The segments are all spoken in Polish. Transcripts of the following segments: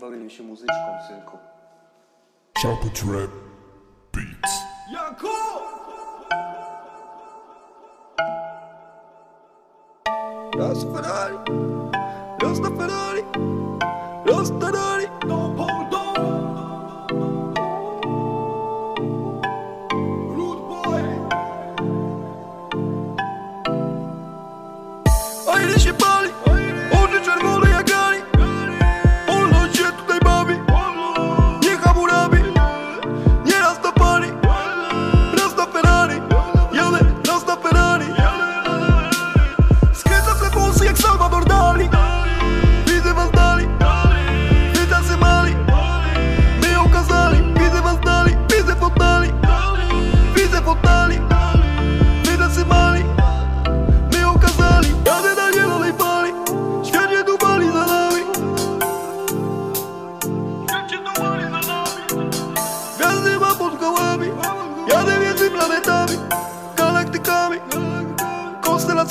Bawimy się muzyczką, synku. Chapo Trap Beats. Jako! Raz Ferrari, raz na Ferrari, raz Ferrari, no Paul Rude boy. O ile się pali,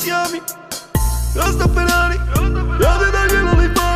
insieme Rasta penali, rasta penali,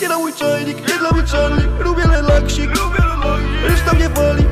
Nie na mój czajnik, nie dla mój czarnik Lubię relaksik, reszta mnie wali